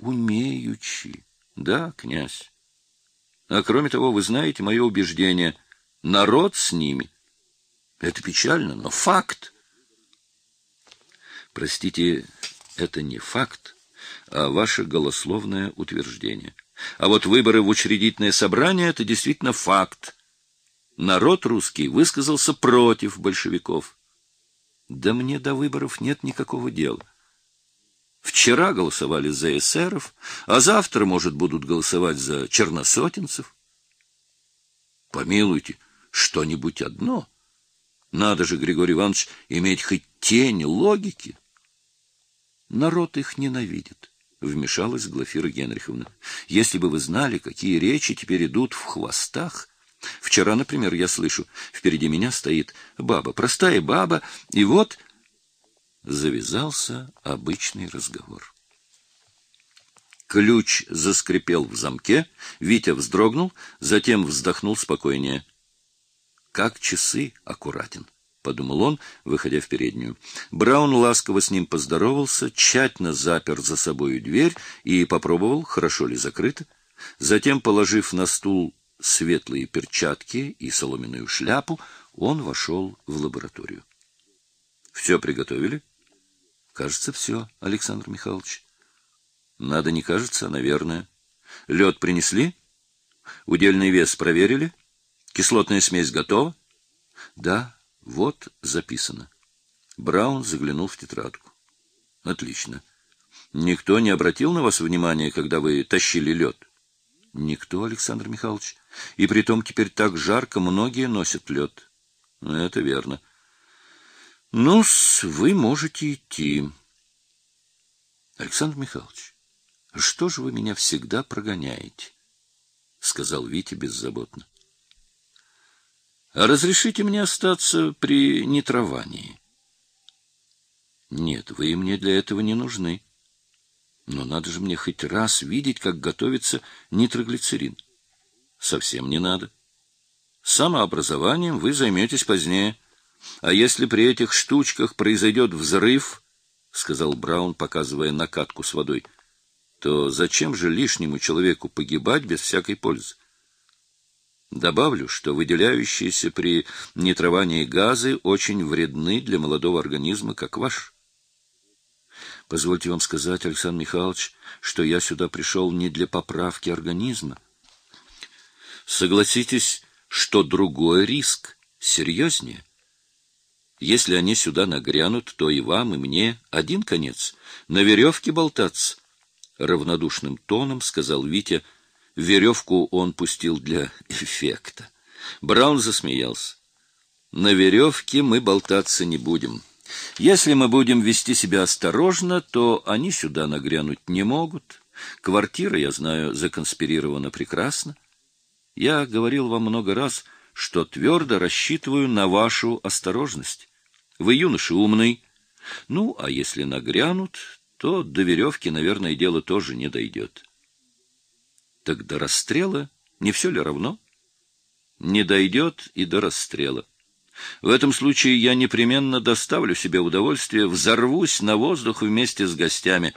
умеючи. Да, князь. А кроме того, вы знаете мое убеждение. Народ с ними. Это печально, но факт. Простите, это не факт, а ваше голословное утверждение. А вот выборы в учредительное собрание — это действительно факт. Народ русский высказался против большевиков. Да мне до выборов нет никакого дела. Вчера голосовали за эсеров, а завтра, может, будут голосовать за черносотенцев. Помилуйте, что-нибудь одно. Надо же, Григорий Иванович, иметь хоть тень логики. Народ их ненавидит, — вмешалась Глафира Генриховна. Если бы вы знали, какие речи теперь идут в хвостах. Вчера, например, я слышу, впереди меня стоит баба, простая баба, и вот завязался обычный разговор. Ключ заскрипел в замке, Витя вздрогнул, затем вздохнул спокойнее. Как часы аккуратен. — подумал он, выходя в переднюю. Браун ласково с ним поздоровался, тщательно запер за собою дверь и попробовал, хорошо ли закрыто. Затем, положив на стул светлые перчатки и соломенную шляпу, он вошел в лабораторию. — Все приготовили? — Кажется, все, Александр Михайлович. — Надо не кажется, а наверное. Лед принесли? Удельный вес проверили? Кислотная смесь готова? — Да, вот записано. Браун заглянул в тетрадку. Отлично. Никто не обратил на вас внимания, когда вы тащили лед? Никто, Александр Михайлович. И притом теперь так жарко, многие носят лед. Это верно. Ну вы можете идти. Александр Михайлович, что же вы меня всегда прогоняете? — сказал Витя беззаботно. Разрешите мне остаться при нитровании? Нет, вы мне для этого не нужны. Но надо же мне хоть раз видеть, как готовится нитроглицерин. Совсем не надо. Самообразованием вы займетесь позднее. А если при этих штучках произойдет взрыв, — сказал Браун, показывая накатку с водой, — то зачем же лишнему человеку погибать без всякой пользы? Добавлю, что выделяющиеся при нитровании газы очень вредны для молодого организма, как ваш. Позвольте вам сказать, Александр Михайлович, что я сюда пришел не для поправки организма. Согласитесь, что другой риск серьезнее. Если они сюда нагрянут, то и вам, и мне один конец. На веревке болтаться. Равнодушным тоном сказал Витя, — Веревку он пустил для эффекта. Браун засмеялся. На веревке мы болтаться не будем. Если мы будем вести себя осторожно, то они сюда нагрянуть не могут. Квартира, я знаю, законспирирована прекрасно. Я говорил вам много раз, что твердо рассчитываю на вашу осторожность. Вы юноша умный. Ну, а если нагрянут, то до веревки, наверное, дело тоже не дойдет. Так до расстрела не все ли равно? Не дойдет и до расстрела. В этом случае я непременно доставлю себе удовольствие, взорвусь на воздух вместе с гостями.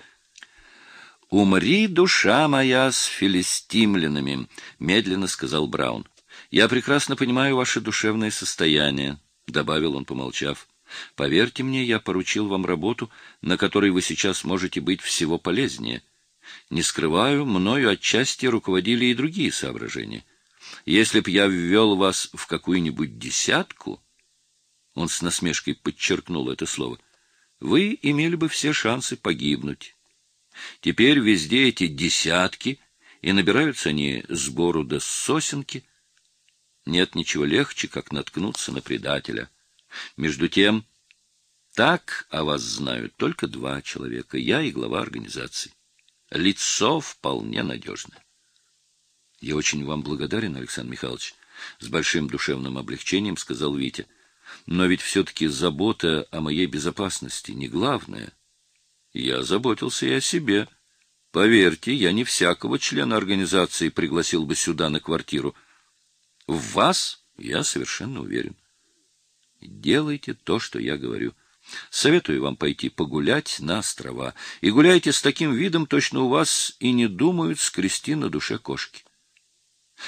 «Умри, душа моя, с филистимлянами», — медленно сказал Браун. «Я прекрасно понимаю ваше душевное состояние», — добавил он, помолчав. «Поверьте мне, я поручил вам работу, на которой вы сейчас можете быть всего полезнее». Не скрываю, мною отчасти руководили и другие соображения. Если б я ввел вас в какую-нибудь десятку, он с насмешкой подчеркнул это слово, вы имели бы все шансы погибнуть. Теперь везде эти десятки, и набираются они сбору до сосенки. Нет ничего легче, как наткнуться на предателя. Между тем, так о вас знают только два человека, я и глава организации. Лицо вполне надежное. Я очень вам благодарен, Александр Михайлович, с большим душевным облегчением сказал Витя. Но ведь все-таки забота о моей безопасности не главное. Я заботился и о себе. Поверьте, я не всякого члена организации пригласил бы сюда на квартиру. В вас я совершенно уверен. Делайте то, что я говорю. Советую вам пойти погулять на острова. И гуляйте с таким видом, точно у вас и не думают скрести на душе кошки.